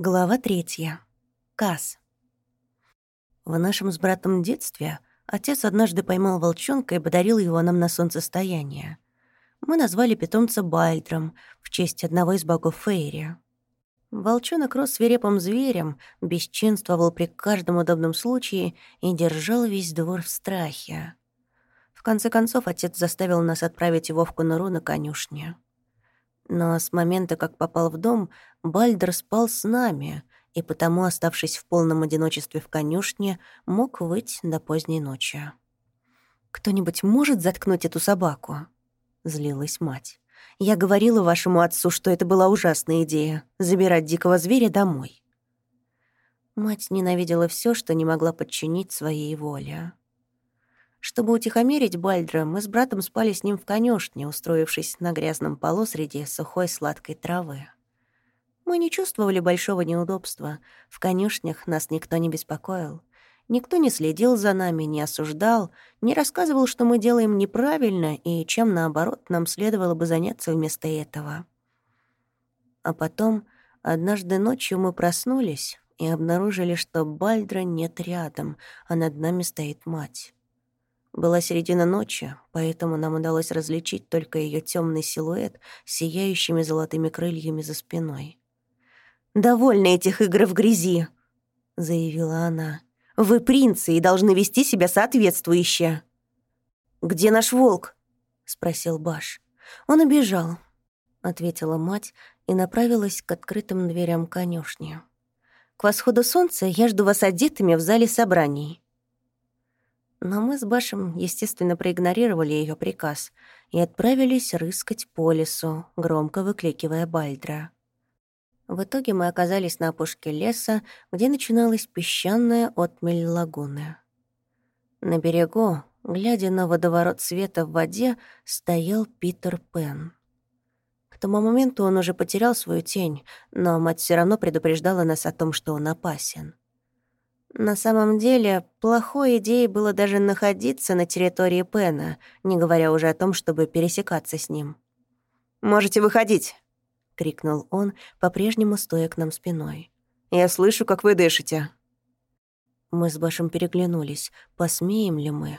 Глава третья. Кас. В нашем с братом детстве отец однажды поймал волчонка и подарил его нам на солнцестояние. Мы назвали питомца Бальдром в честь одного из богов Фейри. Волчонок рос свирепым зверем, бесчинствовал при каждом удобном случае и держал весь двор в страхе. В конце концов, отец заставил нас отправить его в конуру на конюшне. Но с момента, как попал в дом, Бальдер спал с нами, и потому, оставшись в полном одиночестве в конюшне, мог выть до поздней ночи. «Кто-нибудь может заткнуть эту собаку?» — злилась мать. «Я говорила вашему отцу, что это была ужасная идея — забирать дикого зверя домой». Мать ненавидела все, что не могла подчинить своей воле. Чтобы утихомирить Бальдра, мы с братом спали с ним в конюшне, устроившись на грязном полу среди сухой сладкой травы. Мы не чувствовали большого неудобства. В конюшнях нас никто не беспокоил. Никто не следил за нами, не осуждал, не рассказывал, что мы делаем неправильно и чем, наоборот, нам следовало бы заняться вместо этого. А потом, однажды ночью мы проснулись и обнаружили, что Бальдра нет рядом, а над нами стоит мать. Была середина ночи, поэтому нам удалось различить только ее темный силуэт с сияющими золотыми крыльями за спиной. «Довольно этих игр в грязи», — заявила она. «Вы принцы и должны вести себя соответствующе». «Где наш волк?» — спросил Баш. «Он убежал», — ответила мать и направилась к открытым дверям конюшни. «К восходу солнца я жду вас одетыми в зале собраний». Но мы с Башем, естественно, проигнорировали ее приказ и отправились рыскать по лесу, громко выкликивая Бальдра. В итоге мы оказались на опушке леса, где начиналась песчаная отмель лагуны. На берегу, глядя на водоворот света в воде, стоял Питер Пен. К тому моменту он уже потерял свою тень, но мать все равно предупреждала нас о том, что он опасен. На самом деле, плохой идеей было даже находиться на территории Пена, не говоря уже о том, чтобы пересекаться с ним. «Можете выходить!» — крикнул он, по-прежнему стоя к нам спиной. «Я слышу, как вы дышите!» Мы с Башем переглянулись, посмеем ли мы.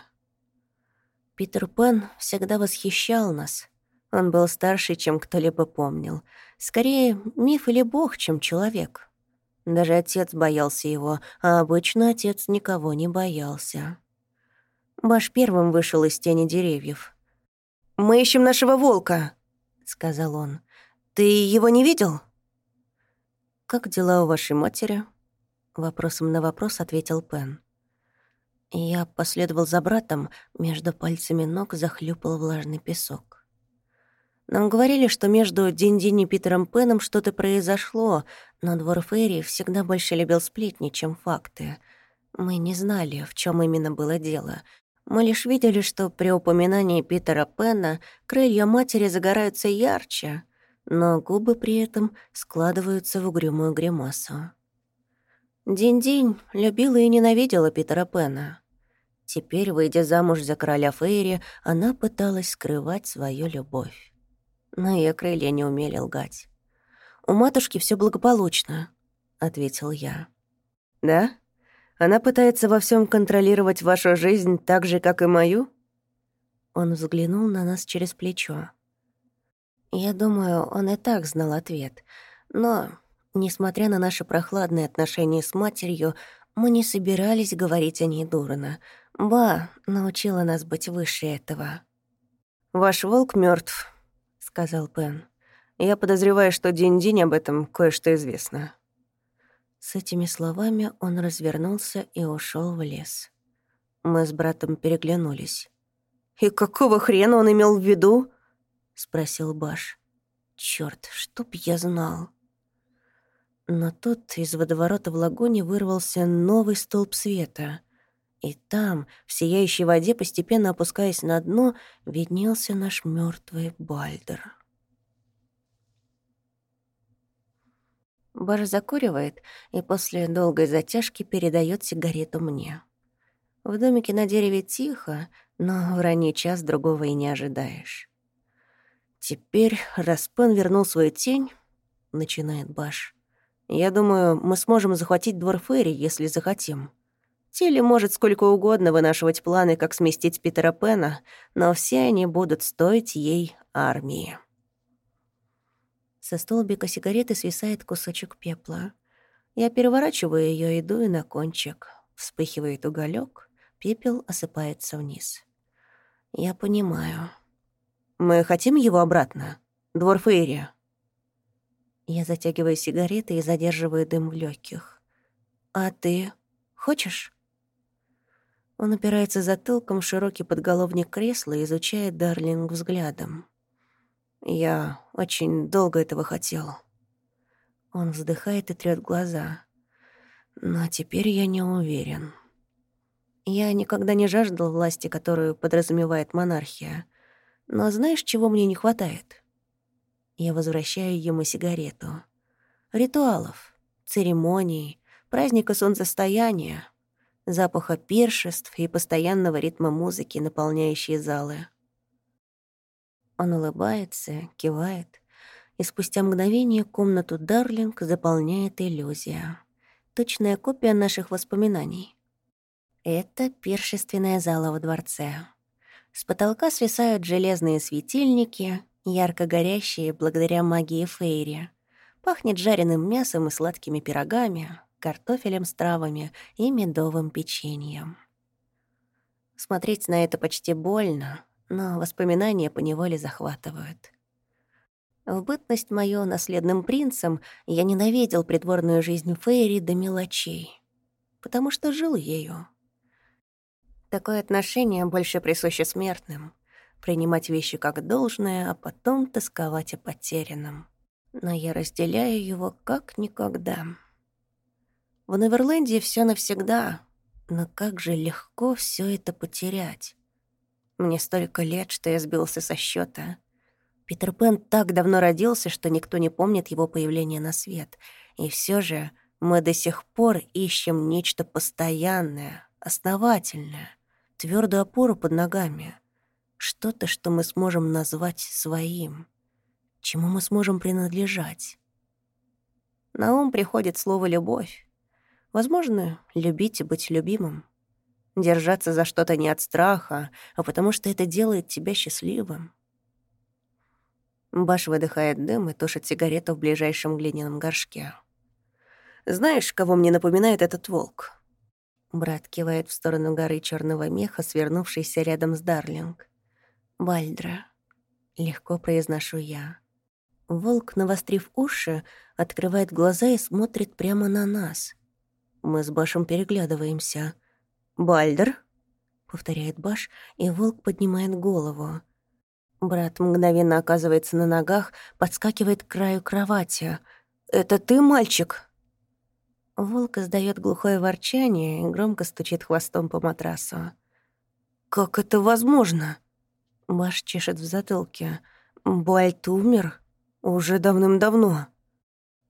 Питер Пен всегда восхищал нас. Он был старше, чем кто-либо помнил. Скорее, миф или бог, чем человек. Даже отец боялся его, а обычно отец никого не боялся. Баш первым вышел из тени деревьев. «Мы ищем нашего волка», — сказал он. «Ты его не видел?» «Как дела у вашей матери?» Вопросом на вопрос ответил Пен. Я последовал за братом, между пальцами ног захлюпал влажный песок. Нам говорили, что между Динь-Динь и Питером Пеном что-то произошло, но двор Ферри всегда больше любил сплетни, чем факты. Мы не знали, в чем именно было дело. Мы лишь видели, что при упоминании Питера Пена крылья матери загораются ярче, но губы при этом складываются в угрюмую гримасу. Динь-Динь любила и ненавидела Питера Пена. Теперь, выйдя замуж за короля Фейри, она пыталась скрывать свою любовь но ее крылья не умели лгать. «У матушки все благополучно», — ответил я. «Да? Она пытается во всем контролировать вашу жизнь так же, как и мою?» Он взглянул на нас через плечо. Я думаю, он и так знал ответ. Но, несмотря на наши прохладные отношения с матерью, мы не собирались говорить о ней дурно. Ба научила нас быть выше этого. «Ваш волк мертв, сказал Пен. «Я подозреваю, что Динь-Динь об этом кое-что известно». С этими словами он развернулся и ушел в лес. Мы с братом переглянулись. «И какого хрена он имел в виду?» — спросил Баш. «Чёрт, чтоб я знал». Но тут из водоворота в лагуне вырвался новый столб света. И там, в сияющей воде, постепенно опускаясь на дно, виднелся наш мертвый Бальдер. Баш закуривает и после долгой затяжки передает сигарету мне. В домике на дереве тихо, но в ранний час другого и не ожидаешь. «Теперь Распен вернул свою тень», — начинает Баш. Я думаю, мы сможем захватить двор Ферри, если захотим. Тилли может сколько угодно вынашивать планы, как сместить Питера Пена, но все они будут стоить ей армии. Со столбика сигареты свисает кусочек пепла. Я переворачиваю ее и дую на кончик. Вспыхивает уголек, пепел осыпается вниз. Я понимаю. Мы хотим его обратно. Двор Фейри. Я затягиваю сигареты и задерживаю дым в легких. А ты хочешь? Он опирается затылком в широкий подголовник кресла и изучает Дарлинг взглядом. «Я очень долго этого хотел». Он вздыхает и трёт глаза. «Но теперь я не уверен». Я никогда не жаждал власти, которую подразумевает монархия. Но знаешь, чего мне не хватает? Я возвращаю ему сигарету. Ритуалов, церемоний, праздника солнцестояния, запаха пиршеств и постоянного ритма музыки, наполняющей залы. Он улыбается, кивает, и спустя мгновение комнату Дарлинг заполняет иллюзия. Точная копия наших воспоминаний. Это пиршественная зала во дворце. С потолка свисают железные светильники, ярко горящие благодаря магии Фейри. Пахнет жареным мясом и сладкими пирогами, картофелем с травами и медовым печеньем. Смотреть на это почти больно, но воспоминания поневоле захватывают. В бытность мою наследным принцем я ненавидел придворную жизнь Фейри до мелочей, потому что жил ею. Такое отношение больше присуще смертным — принимать вещи как должное, а потом тосковать о потерянном. Но я разделяю его как никогда. В Неверленде все навсегда, но как же легко все это потерять. Мне столько лет, что я сбился со счета. Питер Пен так давно родился, что никто не помнит его появления на свет. И все же мы до сих пор ищем нечто постоянное, основательное, твердую опору под ногами. Что-то, что мы сможем назвать своим. Чему мы сможем принадлежать. На ум приходит слово «любовь». Возможно, любить и быть любимым. Держаться за что-то не от страха, а потому что это делает тебя счастливым. Баш выдыхает дым и тушит сигарету в ближайшем глиняном горшке. «Знаешь, кого мне напоминает этот волк?» Брат кивает в сторону горы черного меха, свернувшейся рядом с Дарлинг. «Бальдра», — легко произношу я. Волк, навострив уши, открывает глаза и смотрит прямо на нас. Мы с Башем переглядываемся. «Бальдер?» — повторяет Баш, и волк поднимает голову. Брат мгновенно оказывается на ногах, подскакивает к краю кровати. «Это ты, мальчик?» Волк издает глухое ворчание и громко стучит хвостом по матрасу. «Как это возможно?» Баш чешет в затылке. «Бальт умер? Уже давным-давно».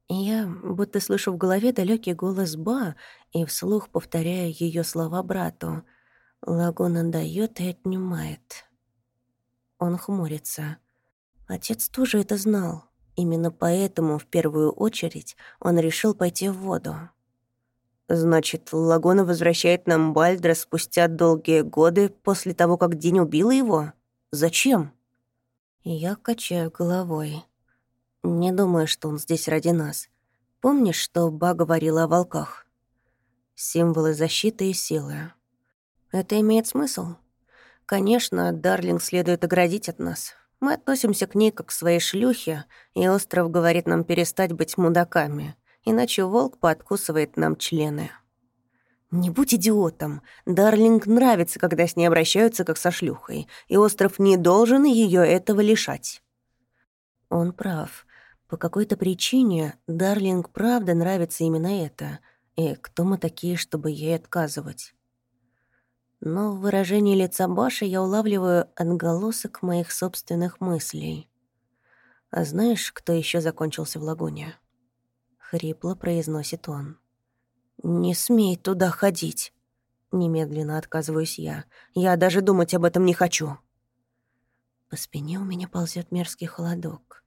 Я будто слышу в голове далекий голос Ба и вслух повторяю ее слова брату. Лагуна дает и отнимает. Он хмурится. Отец тоже это знал. Именно поэтому, в первую очередь, он решил пойти в воду. «Значит, Лагуна возвращает нам Бальдра спустя долгие годы после того, как День убил его? Зачем?» Я качаю головой. Не думаю, что он здесь ради нас. Помнишь, что Ба говорила о волках? Символы защиты и силы. Это имеет смысл? Конечно, Дарлинг следует оградить от нас. Мы относимся к ней как к своей шлюхе, и остров говорит нам перестать быть мудаками, иначе волк подкусывает нам члены. Не будь идиотом. Дарлинг нравится, когда с ней обращаются как со шлюхой, и остров не должен ее этого лишать. Он прав. По какой-то причине Дарлинг правда нравится именно это. И кто мы такие, чтобы ей отказывать? Но в выражении лица Баши я улавливаю отголосок моих собственных мыслей. «А знаешь, кто еще закончился в лагуне?» Хрипло произносит он. «Не смей туда ходить!» Немедленно отказываюсь я. «Я даже думать об этом не хочу!» По спине у меня ползет мерзкий холодок.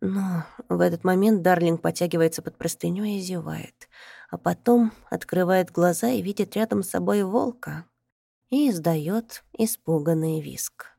Но в этот момент Дарлинг потягивается под простынёй и зевает, а потом открывает глаза и видит рядом с собой волка и издаёт испуганный виск.